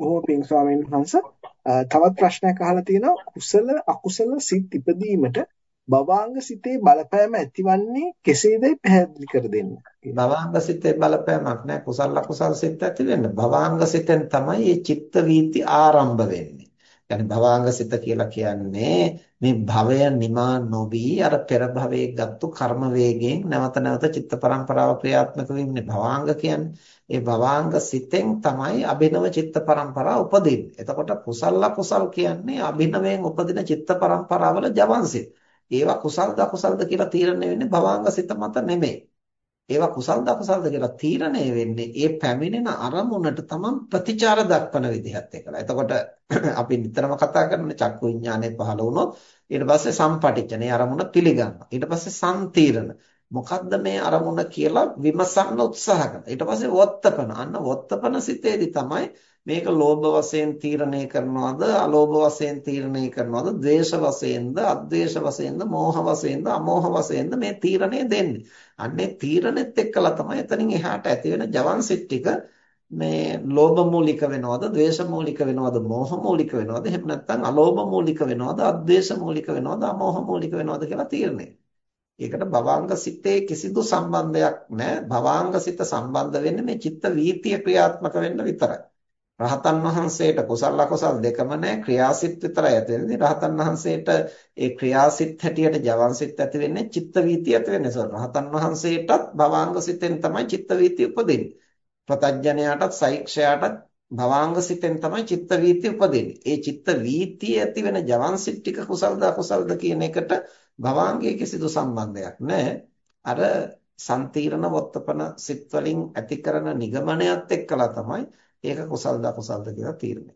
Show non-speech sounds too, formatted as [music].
බොහෝ පිං ස්වාමීන් වහන්සේ තවත් ප්‍රශ්නයක් අහලා තියෙනවා කුසල අකුසල සිත් ඉපදීමට භවාංග සිතේ බලපෑම ඇතිවන්නේ කෙසේදයි පැහැදිලි කර දෙන්න. භවාංග සිතේ බලපෑමක් නෑ කුසල අකුසල සිත් ඇති වෙන්න. භවාංග සිතෙන් තමයි මේ චිත්ත වීති ආරම්භ වෙන්නේ. يعني භවාංග සිත කියලා කියන්නේ මේ භවය නිමා නොවි අර පෙර භවයේ ගත්තු කර්ම වේගයෙන් නැවත නැවත චිත්ත පරම්පරාව ක්‍රියාත්මක වෙන්නේ භවාංග කියන්නේ. ඒ භවාංග සිතෙන් තමයි අභිනව චිත්ත පරම්පරාව උපදින්නේ. එතකොට කුසල අකුසල් කියන්නේ අභිනවයෙන් උපදින චිත්ත පරම්පරාවල ජවන් සිත්. ඒවා කුසල්ද අකුසල්ද කියලා තීරණය වෙන්නේ භවාංග සිත මත නෙමෙයි. ඒවා කුසල්ද අකුසල්ද කියලා තීරණය වෙන්නේ ඒ පැමිණෙන අරමුණට තමන් ප්‍රතිචාර දක්වන විදිහත් එක්කලා. එතකොට [clears throat] අපි නිතරම කතා කරන චක්කු විඥානය පහළ වුණොත් ඊට පස්සේ සම්පටිච්චනේ අරමුණ පිළිගන්නවා. ඊට පස්සේ සම්තීරණ මොකද්ද මේ අරමුණ කියලා විමසන්න උත්සාහ කරනවා. ඊට පස්සේ වොත්තපන. අන්න වොත්තපන සිතේදී තමයි මේක ලෝභ වශයෙන් තීරණය කරනවද, අලෝභ වශයෙන් තීරණය කරනවද, ද්වේෂ වශයෙන්ද, අද්වේෂ වශයෙන්ද, මෝහ වශයෙන්ද, අමෝහ වශයෙන්ද මේ තීරණය දෙන්නේ. අන්නේ තීරණෙත් එක්කලා තමයි එතනින් එහාට ඇති වෙන ජවන් සිත් ටික මේ ලෝභ මූලික වෙනවද, ද්වේෂ මූලික වෙනවද, මෝහ මූලික වෙනවද, එහෙම නැත්නම් අලෝභ මූලික වෙනවද, අද්වේෂ මූලික වෙනවද, අමෝහ මූලික වෙනවද කියලා තීරණය. ඒකට භවාංග සිතේ කිසිදු සම්බන්ධයක් නැහැ. භවාංග සිත සම්බන්ධ වෙන්නේ මේ චිත්ත වීතිය ක්‍රියාත්මක වෙන්න විතරයි. රහතන් වහන්සේට කුසල අකුසල් දෙකම නැහැ ක්‍රියාසිත විතරයි ඇති වෙන්නේ. රහතන් වහන්සේට ඒ ක්‍රියාසිත හැටියට ජවන් සිත් ඇති වෙන්නේ චිත්ත වීතිය ඇති වෙන්නේ. සෝ රහතන් වහන්සේටත් භවාංග සිතෙන් තමයි චිත්ත වීතිය උපදින්නේ. ප්‍රතඥයාටත් සෛක්ෂයාටත් භවාංග සිතෙන් තමයි චිත්ත වීතිය උපදින්නේ. ඒ චිත්ත වීතිය ඇති වෙන ජවන් සිත් ටික කුසල්ද අකුසල්ද කියන එකට භවාංගයේ කිසිදු සම්බන්ධයක් නැහැ. අර සම්තීරණ වත්තපන සිත් වලින් ඇති කරන නිගමනයත් එක්කලා තමයි ඒක කුසල්ද අකුසල්ද කියලා තීරණය